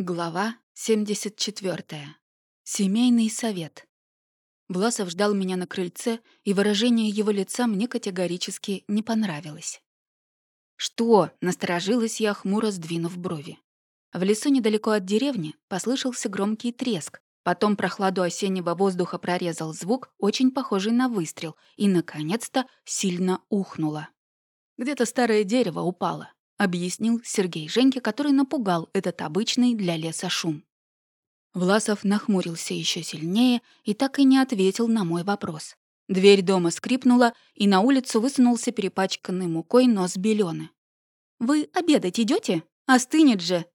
Глава 74. Семейный совет. Власов ждал меня на крыльце, и выражение его лица мне категорически не понравилось. «Что?» — насторожилась я, хмуро сдвинув брови. В лесу недалеко от деревни послышался громкий треск, потом прохладу осеннего воздуха прорезал звук, очень похожий на выстрел, и, наконец-то, сильно ухнуло. Где-то старое дерево упало объяснил Сергей Женьке, который напугал этот обычный для леса шум. Власов нахмурился еще сильнее и так и не ответил на мой вопрос. Дверь дома скрипнула, и на улицу высунулся перепачканный мукой нос Белёны. «Вы обедать идете? Остынет же!»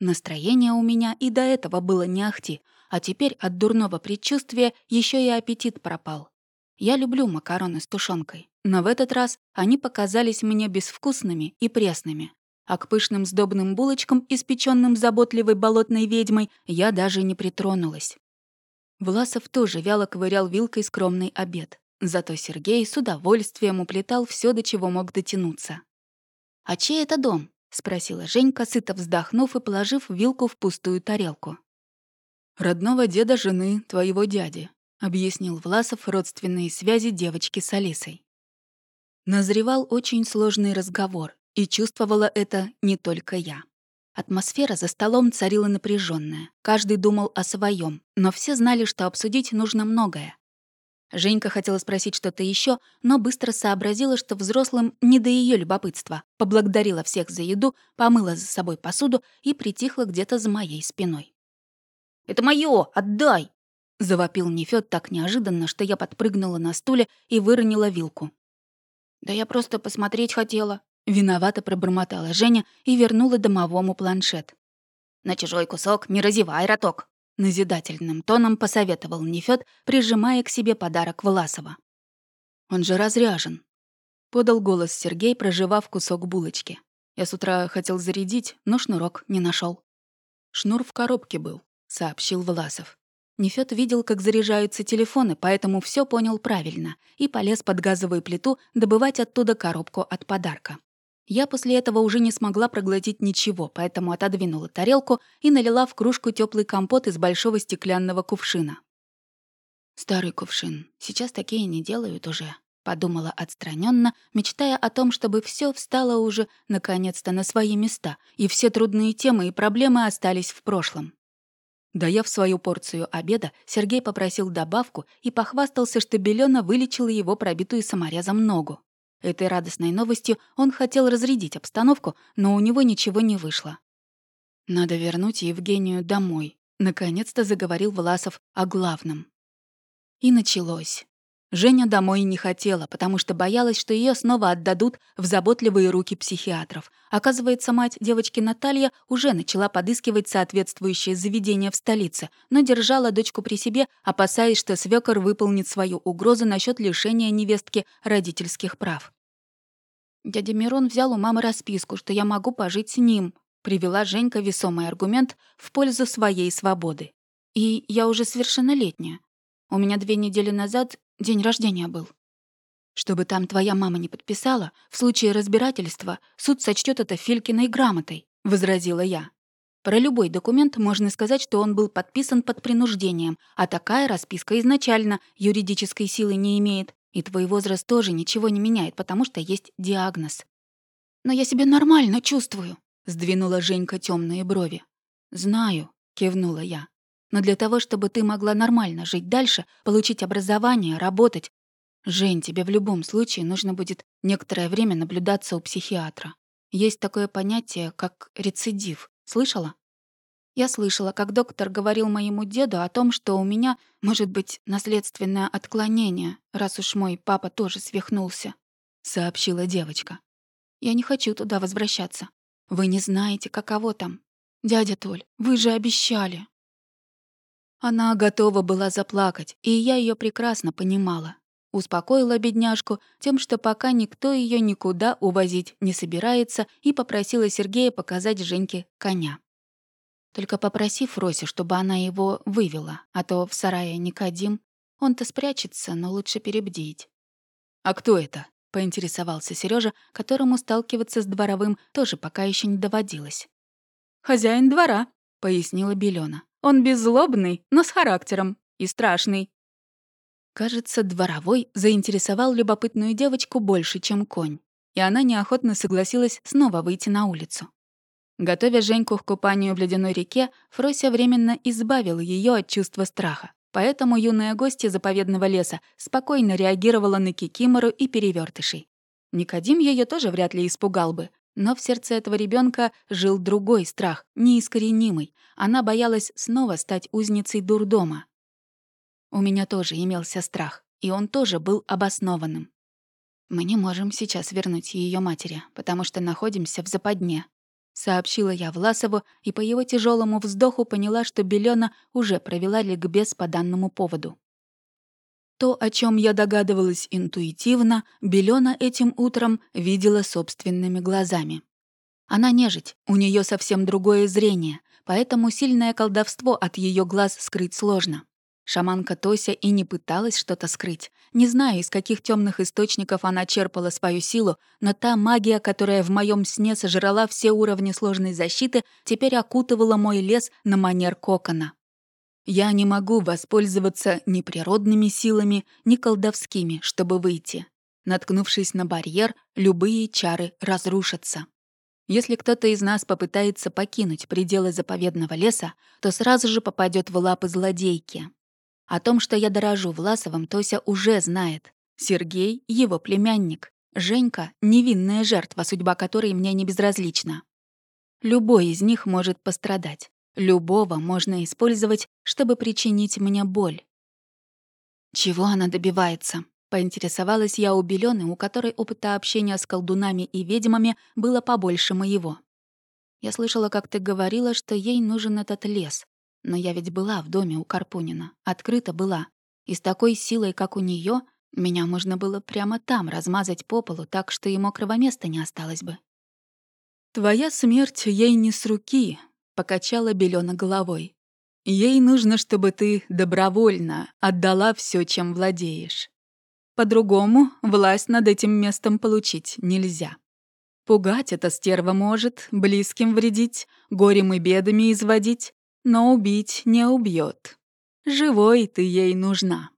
Настроение у меня и до этого было не ахти, а теперь от дурного предчувствия еще и аппетит пропал. Я люблю макароны с тушенкой, но в этот раз они показались мне безвкусными и пресными. А к пышным сдобным булочкам, испеченным заботливой болотной ведьмой, я даже не притронулась. Власов тоже вяло ковырял вилкой скромный обед. Зато Сергей с удовольствием уплетал все, до чего мог дотянуться. «А чей это дом?» — спросила Женька, сыто вздохнув и положив вилку в пустую тарелку. «Родного деда жены твоего дяди», — объяснил Власов родственные связи девочки с Алисой. Назревал очень сложный разговор, и чувствовала это не только я. Атмосфера за столом царила напряженная. Каждый думал о своем, но все знали, что обсудить нужно многое. Женька хотела спросить что-то еще, но быстро сообразила, что взрослым не до ее любопытства. Поблагодарила всех за еду, помыла за собой посуду и притихла где-то за моей спиной. «Это мое, Отдай!» Завопил Нефёд так неожиданно, что я подпрыгнула на стуле и выронила вилку. «Да я просто посмотреть хотела», — виновато пробормотала Женя и вернула домовому планшет. «На чужой кусок не разевай роток», — назидательным тоном посоветовал Нефёд, прижимая к себе подарок Власова. «Он же разряжен», — подал голос Сергей, проживав кусок булочки. Я с утра хотел зарядить, но шнурок не нашел. «Шнур в коробке был», — сообщил Власов. Нефёд видел, как заряжаются телефоны, поэтому все понял правильно и полез под газовую плиту добывать оттуда коробку от подарка. Я после этого уже не смогла проглотить ничего, поэтому отодвинула тарелку и налила в кружку теплый компот из большого стеклянного кувшина. «Старый кувшин. Сейчас такие не делают уже», — подумала отстраненно, мечтая о том, чтобы все встало уже наконец-то на свои места, и все трудные темы и проблемы остались в прошлом. Доев свою порцию обеда, Сергей попросил добавку и похвастался, что Белена вылечила его пробитую саморезом ногу. Этой радостной новостью он хотел разрядить обстановку, но у него ничего не вышло. «Надо вернуть Евгению домой», — наконец-то заговорил Власов о главном. И началось. Женя домой не хотела, потому что боялась, что ее снова отдадут в заботливые руки психиатров. Оказывается, мать девочки Наталья уже начала подыскивать соответствующее заведение в столице, но держала дочку при себе, опасаясь, что свекор выполнит свою угрозу насчет лишения невестки родительских прав. «Дядя Мирон взял у мамы расписку, что я могу пожить с ним», привела Женька весомый аргумент в пользу своей свободы. «И я уже совершеннолетняя. У меня две недели назад День рождения был. Чтобы там твоя мама не подписала, в случае разбирательства суд сочтет это Филькиной грамотой», — возразила я. Про любой документ можно сказать, что он был подписан под принуждением, а такая расписка изначально юридической силы не имеет, и твой возраст тоже ничего не меняет, потому что есть диагноз. «Но я себя нормально чувствую», — сдвинула Женька темные брови. «Знаю», — кивнула я. Но для того, чтобы ты могла нормально жить дальше, получить образование, работать, Жень, тебе в любом случае нужно будет некоторое время наблюдаться у психиатра. Есть такое понятие, как рецидив. Слышала? Я слышала, как доктор говорил моему деду о том, что у меня может быть наследственное отклонение, раз уж мой папа тоже свихнулся, сообщила девочка. Я не хочу туда возвращаться. Вы не знаете, каково там. Дядя Толь, вы же обещали. Она готова была заплакать, и я ее прекрасно понимала. Успокоила бедняжку тем, что пока никто ее никуда увозить не собирается, и попросила Сергея показать Женьке коня. Только попросив Роси, чтобы она его вывела, а то в сарае Никодим, он-то спрячется, но лучше перебдеть. «А кто это?» — поинтересовался Сережа, которому сталкиваться с дворовым тоже пока еще не доводилось. «Хозяин двора», — пояснила Белена. «Он беззлобный, но с характером. И страшный». Кажется, дворовой заинтересовал любопытную девочку больше, чем конь, и она неохотно согласилась снова выйти на улицу. Готовя Женьку к купанию в ледяной реке, Фрося временно избавила ее от чувства страха. Поэтому юная гостья заповедного леса спокойно реагировала на кикимору и перевертышей. Никодим ее тоже вряд ли испугал бы, но в сердце этого ребенка жил другой страх, неискоренимый. Она боялась снова стать узницей дурдома. У меня тоже имелся страх, и он тоже был обоснованным. Мы не можем сейчас вернуть ее матери, потому что находимся в западне, сообщила я Власову и по его тяжелому вздоху поняла, что Белена уже провела ликбез по данному поводу. То, о чем я догадывалась интуитивно, Белена этим утром видела собственными глазами. Она нежить, у нее совсем другое зрение, поэтому сильное колдовство от ее глаз скрыть сложно. Шаманка Тося и не пыталась что-то скрыть. Не знаю, из каких темных источников она черпала свою силу, но та магия, которая в моем сне сожрала все уровни сложной защиты, теперь окутывала мой лес на манер кокона. Я не могу воспользоваться ни природными силами, ни колдовскими, чтобы выйти. Наткнувшись на барьер, любые чары разрушатся. Если кто-то из нас попытается покинуть пределы заповедного леса, то сразу же попадет в лапы злодейки. О том, что я дорожу Власовым, Тося уже знает. Сергей — его племянник. Женька — невинная жертва, судьба которой мне не безразлична. Любой из них может пострадать. Любого можно использовать, чтобы причинить мне боль. Чего она добивается? Поинтересовалась я у Белёны, у которой опыта общения с колдунами и ведьмами было побольше моего. Я слышала, как ты говорила, что ей нужен этот лес. Но я ведь была в доме у Карпунина, открыто была. И с такой силой, как у нее, меня можно было прямо там размазать по полу так, что и мокрого места не осталось бы. «Твоя смерть ей не с руки», — покачала Белена головой. «Ей нужно, чтобы ты добровольно отдала все, чем владеешь. По-другому власть над этим местом получить нельзя. Пугать эта стерва может, близким вредить, горем и бедами изводить, но убить не убьет. Живой ты ей нужна.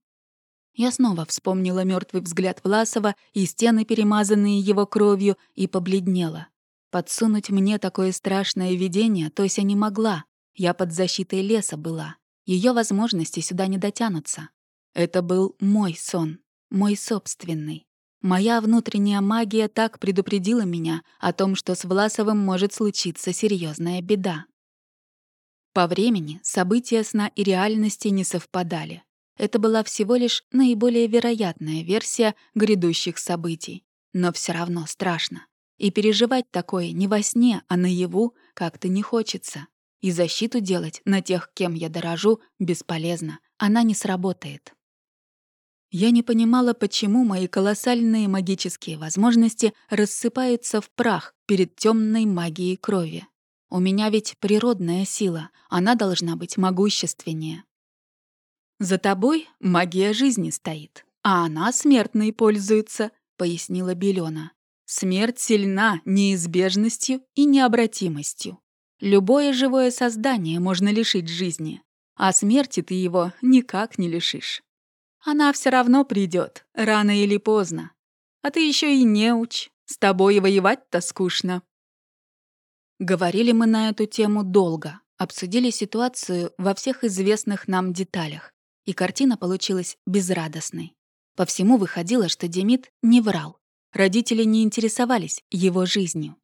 Я снова вспомнила мертвый взгляд Власова и стены, перемазанные его кровью, и побледнела. Подсунуть мне такое страшное видение Тося не могла. Я под защитой леса была. Ее возможности сюда не дотянутся. Это был мой сон, мой собственный. Моя внутренняя магия так предупредила меня о том, что с Власовым может случиться серьезная беда. По времени события сна и реальности не совпадали. Это была всего лишь наиболее вероятная версия грядущих событий. Но все равно страшно. И переживать такое не во сне, а наяву как-то не хочется. И защиту делать на тех, кем я дорожу, бесполезно. Она не сработает. Я не понимала, почему мои колоссальные магические возможности рассыпаются в прах перед темной магией крови. У меня ведь природная сила, она должна быть могущественнее. «За тобой магия жизни стоит, а она смертной пользуется», — пояснила Белена. «Смерть сильна неизбежностью и необратимостью. Любое живое создание можно лишить жизни, а смерти ты его никак не лишишь. Она все равно придет, рано или поздно. А ты еще и не уч, с тобой воевать-то скучно». Говорили мы на эту тему долго, обсудили ситуацию во всех известных нам деталях, и картина получилась безрадостной. По всему выходило, что Демид не врал. Родители не интересовались его жизнью.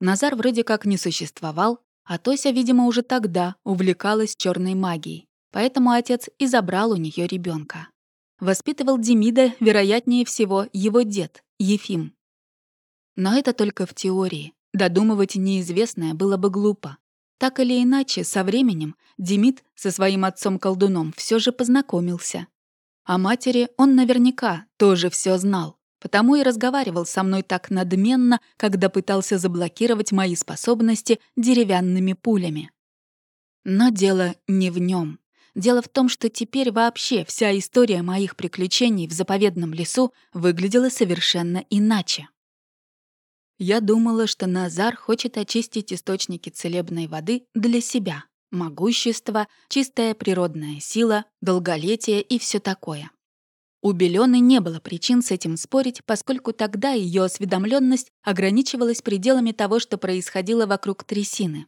Назар вроде как не существовал, а Тося, видимо, уже тогда увлекалась черной магией, поэтому отец и забрал у нее ребенка. Воспитывал Демида, вероятнее всего, его дед, Ефим. Но это только в теории. Додумывать неизвестное было бы глупо. Так или иначе, со временем Демид со своим отцом-колдуном все же познакомился. О матери он наверняка тоже все знал, потому и разговаривал со мной так надменно, когда пытался заблокировать мои способности деревянными пулями. Но дело не в нем. Дело в том, что теперь вообще вся история моих приключений в заповедном лесу выглядела совершенно иначе. Я думала, что Назар хочет очистить источники целебной воды для себя. Могущество, чистая природная сила, долголетие и все такое. У Белёны не было причин с этим спорить, поскольку тогда ее осведомленность ограничивалась пределами того, что происходило вокруг трясины.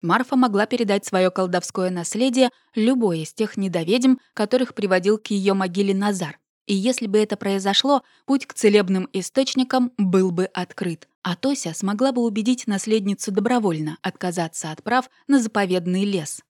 Марфа могла передать свое колдовское наследие любой из тех недоведем, которых приводил к ее могиле Назар. И если бы это произошло, путь к целебным источникам был бы открыт, а Тося смогла бы убедить наследницу добровольно отказаться от прав на заповедный лес.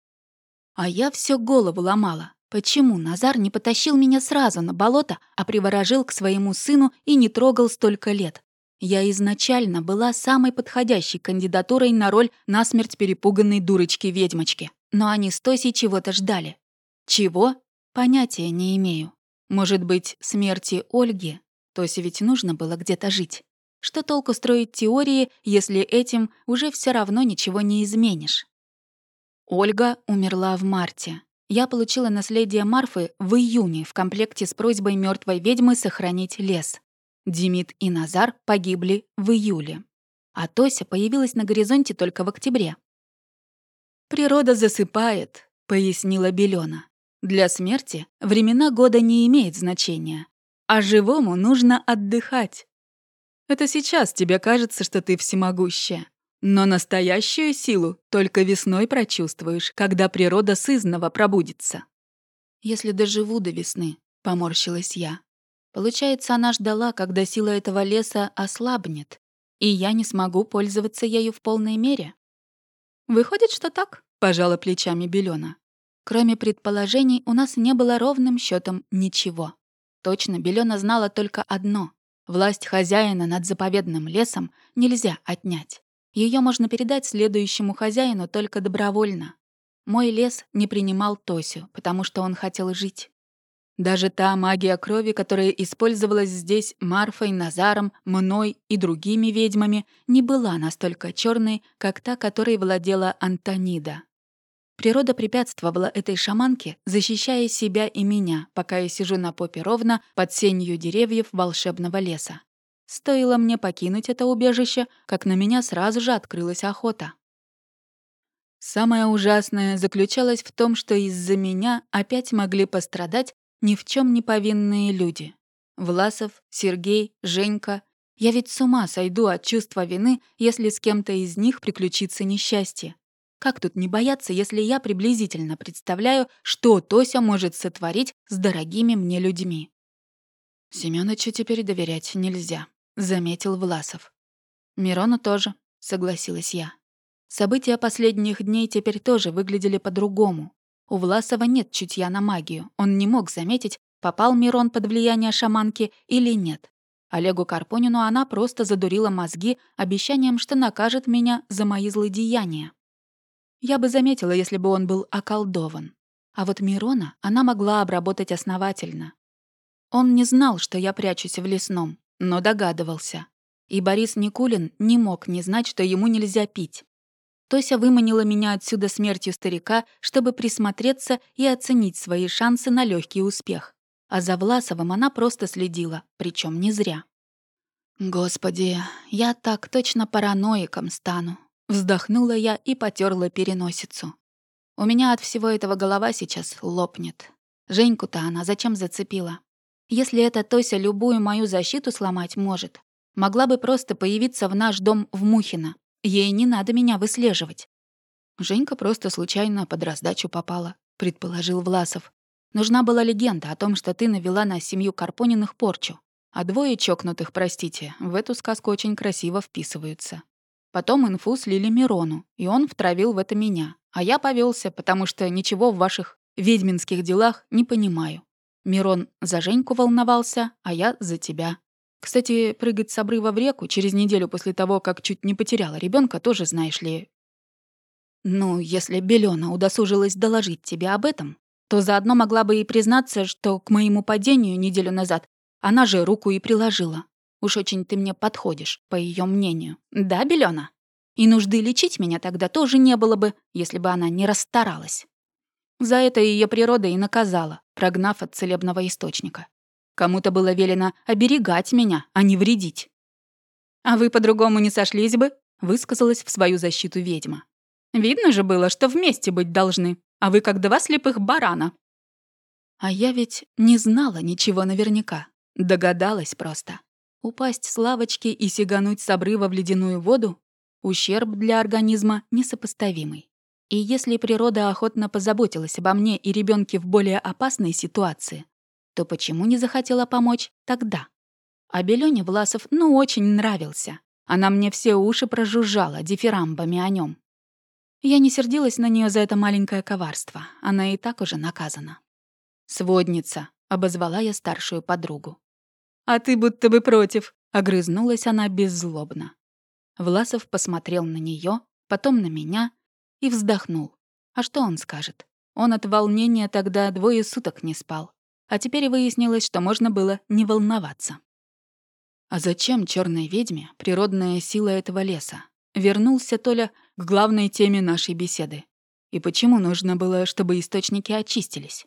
А я все голову ломала. Почему Назар не потащил меня сразу на болото, а приворожил к своему сыну и не трогал столько лет? Я изначально была самой подходящей кандидатурой на роль насмерть перепуганной дурочки-ведьмочки. Но они с Тосей чего-то ждали. Чего? Понятия не имею. Может быть, смерти Ольги? Тосе ведь нужно было где-то жить. Что толку строить теории, если этим уже все равно ничего не изменишь? Ольга умерла в марте. Я получила наследие Марфы в июне в комплекте с просьбой мертвой ведьмы сохранить лес. Демид и Назар погибли в июле. А Тося появилась на горизонте только в октябре. «Природа засыпает», — пояснила Белена. Для смерти времена года не имеет значения, а живому нужно отдыхать. Это сейчас тебе кажется, что ты всемогущая. Но настоящую силу только весной прочувствуешь, когда природа сызнова пробудится. «Если доживу до весны», — поморщилась я. Получается, она ждала, когда сила этого леса ослабнет, и я не смогу пользоваться ею в полной мере. «Выходит, что так», — пожала плечами Белена. Кроме предположений, у нас не было ровным счетом ничего. Точно, Белена знала только одно. Власть хозяина над заповедным лесом нельзя отнять. Ее можно передать следующему хозяину только добровольно. Мой лес не принимал Тосю, потому что он хотел жить. Даже та магия крови, которая использовалась здесь Марфой, Назаром, мной и другими ведьмами, не была настолько черной, как та, которой владела Антонида. Природа препятствовала этой шаманке, защищая себя и меня, пока я сижу на попе ровно под сенью деревьев волшебного леса. Стоило мне покинуть это убежище, как на меня сразу же открылась охота. Самое ужасное заключалось в том, что из-за меня опять могли пострадать ни в чем не повинные люди. Власов, Сергей, Женька. Я ведь с ума сойду от чувства вины, если с кем-то из них приключится несчастье. Как тут не бояться, если я приблизительно представляю, что Тося может сотворить с дорогими мне людьми? «Семёнычу теперь доверять нельзя», — заметил Власов. «Мирону тоже», — согласилась я. События последних дней теперь тоже выглядели по-другому. У Власова нет чутья на магию. Он не мог заметить, попал Мирон под влияние шаманки или нет. Олегу Карпонину она просто задурила мозги обещанием, что накажет меня за мои злодеяния. Я бы заметила, если бы он был околдован. А вот Мирона она могла обработать основательно. Он не знал, что я прячусь в лесном, но догадывался. И Борис Никулин не мог не знать, что ему нельзя пить. Тося выманила меня отсюда смертью старика, чтобы присмотреться и оценить свои шансы на легкий успех. А за Власовым она просто следила, причем не зря. Господи, я так точно параноиком стану. Вздохнула я и потерла переносицу. У меня от всего этого голова сейчас лопнет. Женьку-то она зачем зацепила? Если эта Тося любую мою защиту сломать может, могла бы просто появиться в наш дом в Мухино. Ей не надо меня выслеживать. Женька просто случайно под раздачу попала, предположил Власов. Нужна была легенда о том, что ты навела на семью Карпониных порчу. А двое чокнутых, простите, в эту сказку очень красиво вписываются. Потом инфу слили Мирону, и он втравил в это меня. А я повелся, потому что ничего в ваших ведьминских делах не понимаю. Мирон за Женьку волновался, а я за тебя. Кстати, прыгать с обрыва в реку через неделю после того, как чуть не потеряла ребенка, тоже, знаешь ли... Ну, если Белена удосужилась доложить тебе об этом, то заодно могла бы и признаться, что к моему падению неделю назад она же руку и приложила. Уж очень ты мне подходишь, по ее мнению. Да, Белена? И нужды лечить меня тогда тоже не было бы, если бы она не расстаралась. За это ее природа и наказала, прогнав от целебного источника. Кому-то было велено оберегать меня, а не вредить. «А вы по-другому не сошлись бы?» — высказалась в свою защиту ведьма. «Видно же было, что вместе быть должны, а вы как два слепых барана». А я ведь не знала ничего наверняка. Догадалась просто. Упасть с лавочки и сигануть с обрыва в ледяную воду — ущерб для организма несопоставимый. И если природа охотно позаботилась обо мне и ребенке в более опасной ситуации, то почему не захотела помочь тогда? А Белёне Власов ну очень нравился. Она мне все уши прожужжала дифирамбами о нем. Я не сердилась на нее за это маленькое коварство. Она и так уже наказана. «Сводница», — обозвала я старшую подругу. «А ты будто бы против», — огрызнулась она беззлобно. Власов посмотрел на нее, потом на меня и вздохнул. А что он скажет? Он от волнения тогда двое суток не спал. А теперь выяснилось, что можно было не волноваться. А зачем черной ведьме природная сила этого леса? Вернулся Толя к главной теме нашей беседы. И почему нужно было, чтобы источники очистились?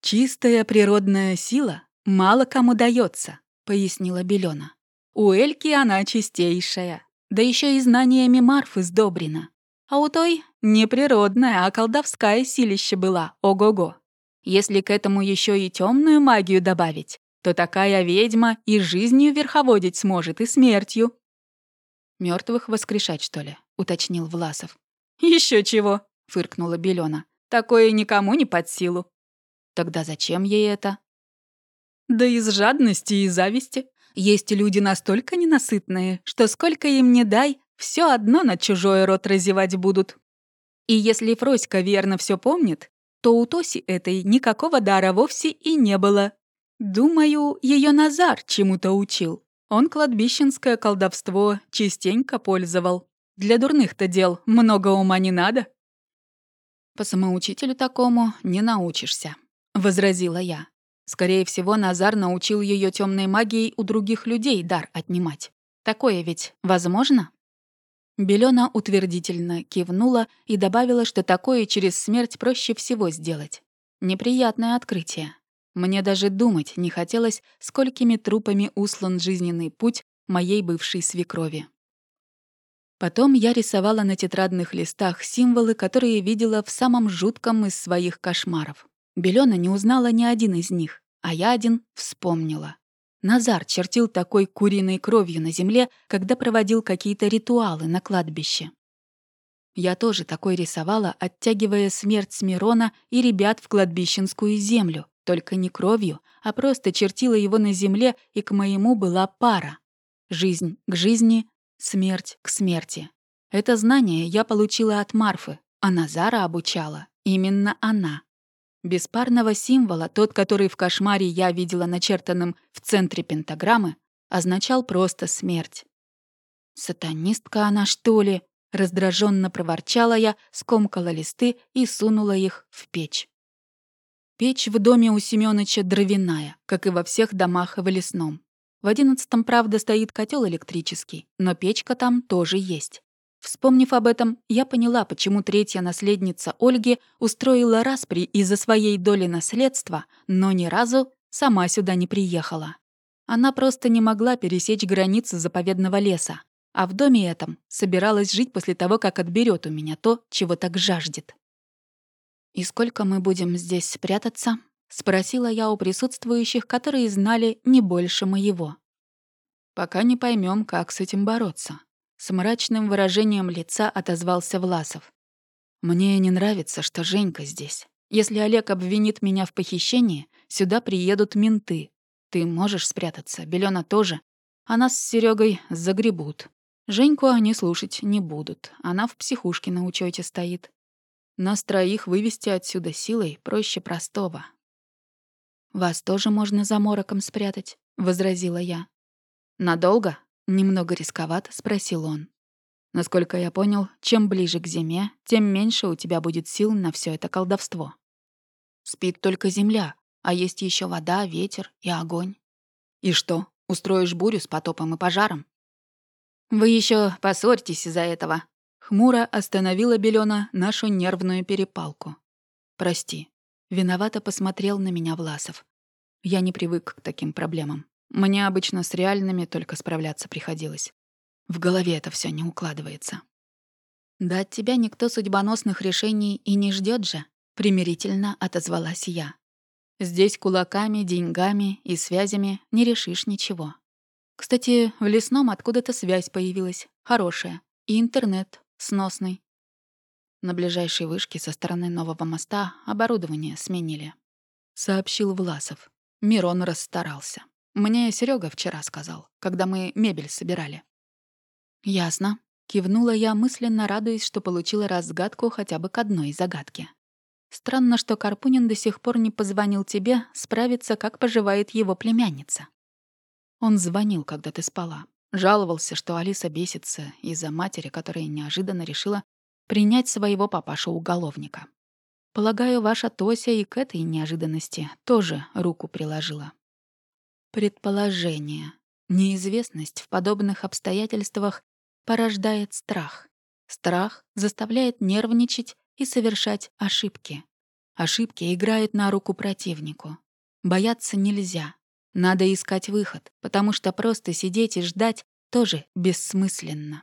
«Чистая природная сила мало кому дается, пояснила Белена. «У Эльки она чистейшая, да еще и знаниями Марфы сдобрена. А у той не природная, а колдовская силища была, ого-го. Если к этому еще и темную магию добавить, то такая ведьма и жизнью верховодить сможет, и смертью. Мертвых воскрешать, что ли? уточнил Власов. Еще чего, фыркнула Белена. Такое никому не под силу. Тогда зачем ей это? Да из жадности и зависти. Есть люди настолько ненасытные, что сколько им не дай, все одно на чужой рот разевать будут. И если Фроська верно все помнит, то у Тоси этой никакого дара вовсе и не было. Думаю, ее Назар чему-то учил. Он кладбищенское колдовство частенько пользовал. Для дурных-то дел много ума не надо. «По самоучителю такому не научишься», — возразила я. Скорее всего, Назар научил ее темной магией у других людей дар отнимать. Такое ведь возможно? Белена утвердительно кивнула и добавила, что такое через смерть проще всего сделать. Неприятное открытие. Мне даже думать не хотелось, сколькими трупами услан жизненный путь моей бывшей свекрови. Потом я рисовала на тетрадных листах символы, которые видела в самом жутком из своих кошмаров. Белена не узнала ни один из них, а я один вспомнила. Назар чертил такой куриной кровью на земле, когда проводил какие-то ритуалы на кладбище. Я тоже такой рисовала, оттягивая смерть Смирона и ребят в кладбищенскую землю, только не кровью, а просто чертила его на земле, и к моему была пара. Жизнь к жизни, смерть к смерти. Это знание я получила от Марфы, а Назара обучала. Именно она. Беспарного символа, тот, который в кошмаре я видела начертанным в центре пентаграммы, означал просто смерть. «Сатанистка она, что ли?» — раздраженно проворчала я, скомкала листы и сунула их в печь. Печь в доме у Семёныча дровяная, как и во всех домах в лесном. В одиннадцатом, правда, стоит котел электрический, но печка там тоже есть. Вспомнив об этом, я поняла, почему третья наследница Ольги устроила распри из-за своей доли наследства, но ни разу сама сюда не приехала. Она просто не могла пересечь границу заповедного леса, а в доме этом собиралась жить после того, как отберет у меня то, чего так жаждет. «И сколько мы будем здесь спрятаться?» — спросила я у присутствующих, которые знали не больше моего. «Пока не поймем, как с этим бороться», — с мрачным выражением лица отозвался Власов. «Мне не нравится, что Женька здесь. Если Олег обвинит меня в похищении, сюда приедут менты. Ты можешь спрятаться, Белена тоже. А нас с Серегой загребут. Женьку они слушать не будут. Она в психушке на учете стоит. Нас троих вывести отсюда силой проще простого. «Вас тоже можно за мороком спрятать», — возразила я. «Надолго?» — немного рисковато спросил он. «Насколько я понял, чем ближе к зиме, тем меньше у тебя будет сил на все это колдовство. Спит только земля, а есть еще вода, ветер и огонь. И что, устроишь бурю с потопом и пожаром?» «Вы еще поссорьтесь из-за этого», Хмуро остановила Белена нашу нервную перепалку. «Прости». Виновато посмотрел на меня Власов. Я не привык к таким проблемам. Мне обычно с реальными только справляться приходилось. В голове это все не укладывается. Да от тебя никто судьбоносных решений и не ждет же, примирительно отозвалась я. Здесь кулаками, деньгами и связями не решишь ничего. Кстати, в лесном откуда-то связь появилась, хорошая, и интернет сносный. На ближайшей вышке со стороны нового моста оборудование сменили. Сообщил Власов. Мирон расстарался. Мне Серега вчера сказал, когда мы мебель собирали. Ясно. Кивнула я, мысленно радуясь, что получила разгадку хотя бы к одной загадке. Странно, что Карпунин до сих пор не позвонил тебе справиться, как поживает его племянница. Он звонил, когда ты спала. Жаловался, что Алиса бесится из-за матери, которая неожиданно решила принять своего папашу-уголовника. Полагаю, ваша Тося и к этой неожиданности тоже руку приложила. Предположение. Неизвестность в подобных обстоятельствах порождает страх. Страх заставляет нервничать и совершать ошибки. Ошибки играют на руку противнику. Бояться нельзя. Надо искать выход, потому что просто сидеть и ждать тоже бессмысленно.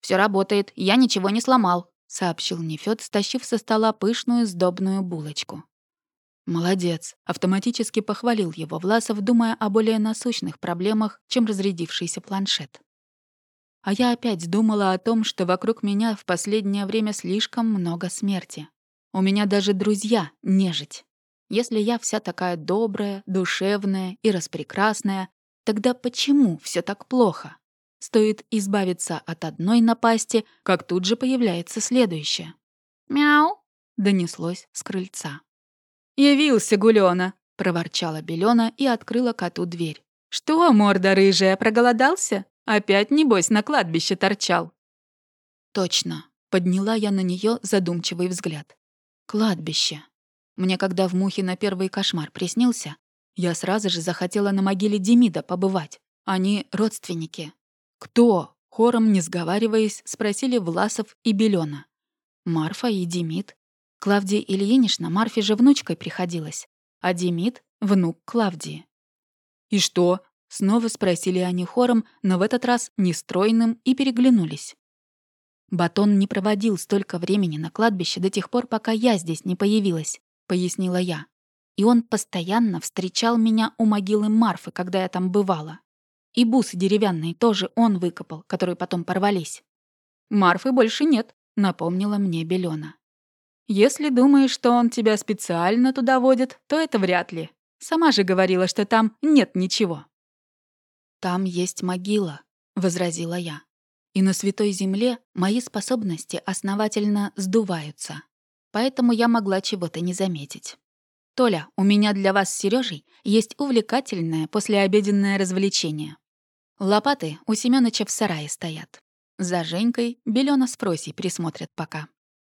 Все работает, я ничего не сломал», — сообщил Нефёд, стащив со стола пышную сдобную булочку. «Молодец», — автоматически похвалил его Власов, думая о более насущных проблемах, чем разрядившийся планшет. А я опять думала о том, что вокруг меня в последнее время слишком много смерти. У меня даже друзья — нежить. Если я вся такая добрая, душевная и распрекрасная, тогда почему все так плохо? Стоит избавиться от одной напасти, как тут же появляется следующая. «Мяу!» — донеслось с крыльца. «Явился Гулёна!» — проворчала Белёна и открыла коту дверь. «Что, морда рыжая, проголодался? Опять, небось, на кладбище торчал?» «Точно!» — подняла я на неё задумчивый взгляд. «Кладбище!» Мне когда в мухе на первый кошмар приснился, я сразу же захотела на могиле Демида побывать. Они родственники. «Кто?» — хором, не сговариваясь, спросили Власов и Белёна. «Марфа и Демид. Клавдия Ильинична Марфе же внучкой приходилась, а Демид — внук Клавдии. «И что?» — снова спросили они хором, но в этот раз нестройным и переглянулись. «Батон не проводил столько времени на кладбище до тех пор, пока я здесь не появилась», — пояснила я. «И он постоянно встречал меня у могилы Марфы, когда я там бывала. И бусы деревянные тоже он выкопал, которые потом порвались». «Марфы больше нет», — напомнила мне Белена. Если думаешь, что он тебя специально туда водит, то это вряд ли. Сама же говорила, что там нет ничего». «Там есть могила», — возразила я. «И на Святой Земле мои способности основательно сдуваются. Поэтому я могла чего-то не заметить. Толя, у меня для вас с Сережей есть увлекательное послеобеденное развлечение. Лопаты у Семёныча в сарае стоят. За Женькой Белёна с Просей присмотрят пока.